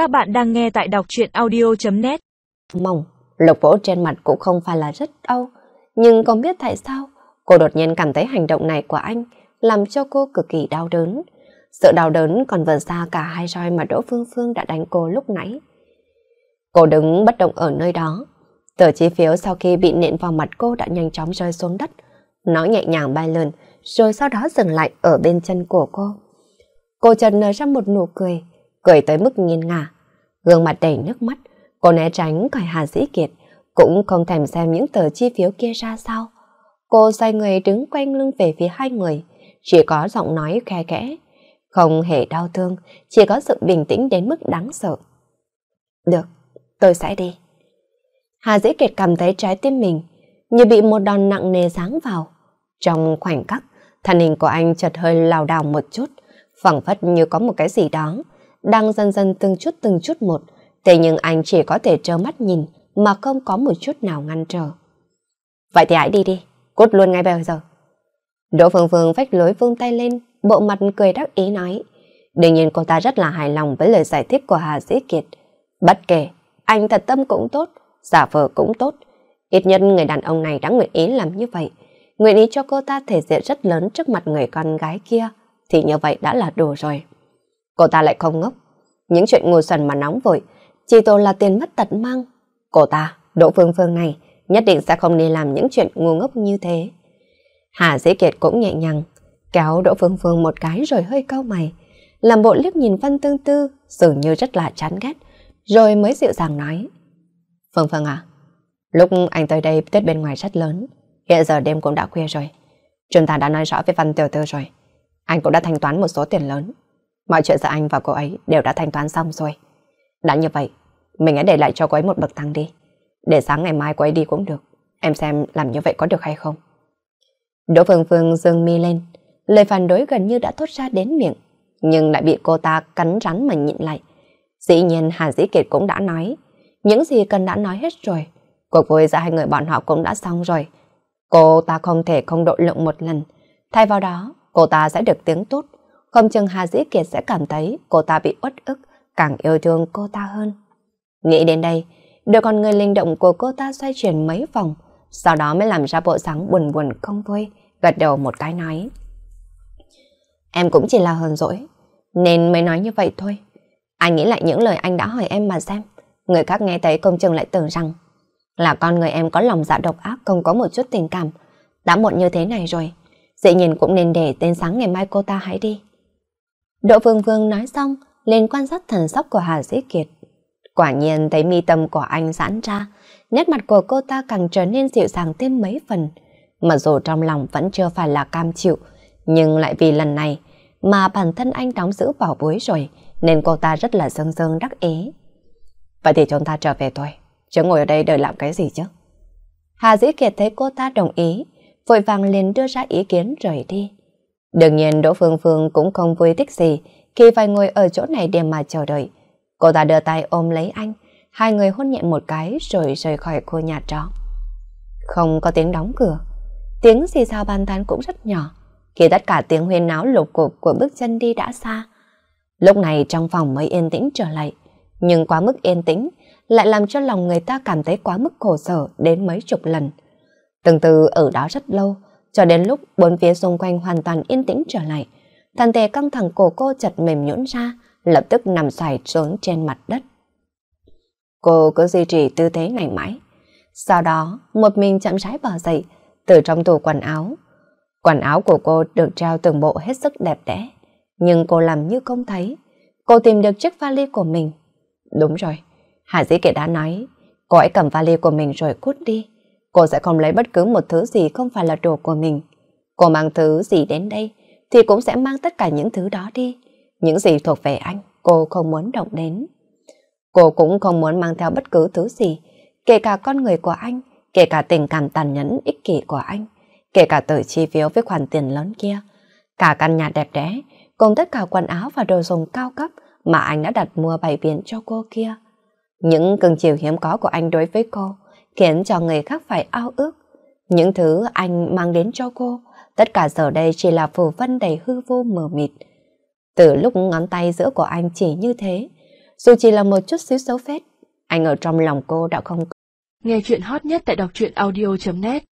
Các bạn đang nghe tại đọc truyện audio.net Mỏng, lục vỗ trên mặt cũng không phải là rất đau, nhưng không biết tại sao cô đột nhiên cảm thấy hành động này của anh làm cho cô cực kỳ đau đớn. Sự đau đớn còn vượt xa cả hai roi mà Đỗ Phương Phương đã đánh cô lúc nãy. Cô đứng bất động ở nơi đó. Tờ chi phiếu sau khi bị nện vào mặt cô đã nhanh chóng rơi xuống đất. Nó nhẹ nhàng bay lên, rồi sau đó dừng lại ở bên chân của cô. Cô chợt nở ra một nụ cười, cười tới mức nghiêng ngả. Gương mặt đầy nước mắt, cô né tránh khỏi Hà Dĩ Kiệt, cũng không thèm xem những tờ chi phiếu kia ra sao. Cô xoay người đứng quanh lưng về phía hai người, chỉ có giọng nói khe kẽ, không hề đau thương, chỉ có sự bình tĩnh đến mức đáng sợ. Được, tôi sẽ đi. Hà Dĩ Kiệt cảm thấy trái tim mình như bị một đòn nặng nề giáng vào. Trong khoảnh khắc, thân hình của anh chợt hơi lảo đảo một chút, phẳng phất như có một cái gì đó, đang dần dần từng chút từng chút một, thế nhưng anh chỉ có thể trơ mắt nhìn mà không có một chút nào ngăn trở. Vậy thì hãy đi đi, cút luôn ngay bây giờ. Đỗ Phương Phương phách lối vương tay lên, bộ mặt cười đắc ý nói. Đương nhiên cô ta rất là hài lòng với lời giải thích của Hà Dĩ Kiệt. Bất kể, anh thật tâm cũng tốt, giả vờ cũng tốt. Ít nhất người đàn ông này đã nguyện ý làm như vậy. Nguyện ý cho cô ta thể diện rất lớn trước mặt người con gái kia, thì như vậy đã là đủ rồi. Cô ta lại không ngốc. Những chuyện ngu xuẩn mà nóng vội, chỉ tổ là tiền mất tật mang. Cô ta, Đỗ Phương Phương này, nhất định sẽ không nên làm những chuyện ngu ngốc như thế. Hà Dĩ Kiệt cũng nhẹ nhàng, kéo Đỗ Phương Phương một cái rồi hơi cau mày, làm bộ liếc nhìn Văn Tương Tư, dường như rất là chán ghét, rồi mới dịu dàng nói. Phương Phương à, lúc anh tới đây tuyết bên ngoài rất lớn, hiện giờ đêm cũng đã khuya rồi. Chúng ta đã nói rõ với Văn Tiểu Tư rồi. Anh cũng đã thanh toán một số tiền lớn. Mọi chuyện giữa anh và cô ấy đều đã thanh toán xong rồi. Đã như vậy, mình hãy để lại cho cô ấy một bậc thang đi. Để sáng ngày mai cô ấy đi cũng được. Em xem làm như vậy có được hay không? Đỗ Phương Phương dương mi lên. Lời phản đối gần như đã thốt ra đến miệng. Nhưng lại bị cô ta cắn rắn mà nhịn lại. Dĩ nhiên Hà Dĩ Kiệt cũng đã nói. Những gì cần đã nói hết rồi. Cuộc vui giữa hai người bọn họ cũng đã xong rồi. Cô ta không thể không độ lượng một lần. Thay vào đó, cô ta sẽ được tiếng tốt. Không chừng Hà Dĩ Kiệt sẽ cảm thấy cô ta bị uất ức, càng yêu thương cô ta hơn. Nghĩ đến đây, đôi con người linh động của cô ta xoay chuyển mấy vòng, sau đó mới làm ra bộ dáng buồn buồn không vui, gật đầu một cái nói. Em cũng chỉ là hờn dỗi, nên mới nói như vậy thôi. Anh nghĩ lại những lời anh đã hỏi em mà xem, người khác nghe thấy công chừng lại tưởng rằng là con người em có lòng dạ độc ác không có một chút tình cảm. Đã muộn như thế này rồi, dĩ nhiên cũng nên để tên sáng ngày mai cô ta hãy đi. Đỗ Vương Vương nói xong, liền quan sát thần sắc của Hà Dĩ Kiệt. Quả nhiên thấy mi tâm của anh giãn ra, nét mặt của cô ta càng trở nên dịu dàng thêm mấy phần. Mặc dù trong lòng vẫn chưa phải là cam chịu, nhưng lại vì lần này mà bản thân anh đóng giữ bảo bối rồi, nên cô ta rất là dâng dâng đắc ý. Vậy thì chúng ta trở về thôi, chứ ngồi ở đây đợi làm cái gì chứ? Hà Dĩ Kiệt thấy cô ta đồng ý, vội vàng liền đưa ra ý kiến rời đi. Đương nhiên Đỗ Phương Phương cũng không vui thích gì khi phải ngồi ở chỗ này để mà chờ đợi. Cô ta đưa tay ôm lấy anh, hai người hôn nhẹ một cái rồi rời khỏi khu nhà trọ. Không có tiếng đóng cửa, tiếng xì xào bàn tán cũng rất nhỏ, khi tất cả tiếng huyên náo lục cục của bước chân đi đã xa. Lúc này trong phòng mới yên tĩnh trở lại, nhưng quá mức yên tĩnh lại làm cho lòng người ta cảm thấy quá mức khổ sở đến mấy chục lần. Từng từ ở đó rất lâu, cho đến lúc bốn phía xung quanh hoàn toàn yên tĩnh trở lại. Thân thể căng thẳng cổ cô chật mềm nhũn ra, lập tức nằm xoài xuống trên mặt đất. Cô cứ duy trì tư thế này mãi. Sau đó, một mình chậm rãi bò dậy, từ trong tủ quần áo. Quần áo của cô được treo từng bộ hết sức đẹp đẽ, nhưng cô làm như không thấy. Cô tìm được chiếc vali của mình. Đúng rồi, Hà Dĩ Kiệt đã nói, cô ấy cầm vali của mình rồi cút đi. Cô sẽ không lấy bất cứ một thứ gì không phải là đồ của mình. Cô mang thứ gì đến đây thì cũng sẽ mang tất cả những thứ đó đi. Những gì thuộc về anh, cô không muốn động đến. Cô cũng không muốn mang theo bất cứ thứ gì, kể cả con người của anh, kể cả tình cảm tàn nhẫn ích kỷ của anh, kể cả tờ chi phiếu với khoản tiền lớn kia. Cả căn nhà đẹp đẽ, cùng tất cả quần áo và đồ dùng cao cấp mà anh đã đặt mua bày biện cho cô kia. Những cưng chiều hiếm có của anh đối với cô khiến cho người khác phải ao ước. Những thứ anh mang đến cho cô, tất cả giờ đây chỉ là phù vân đầy hư vô mờ mịt. Từ lúc ngón tay giữa của anh chỉ như thế, Dù chỉ là một chút xíu xấu phết, anh ở trong lòng cô đã không Nghe chuyện hot nhất tại đọc truyện audio.net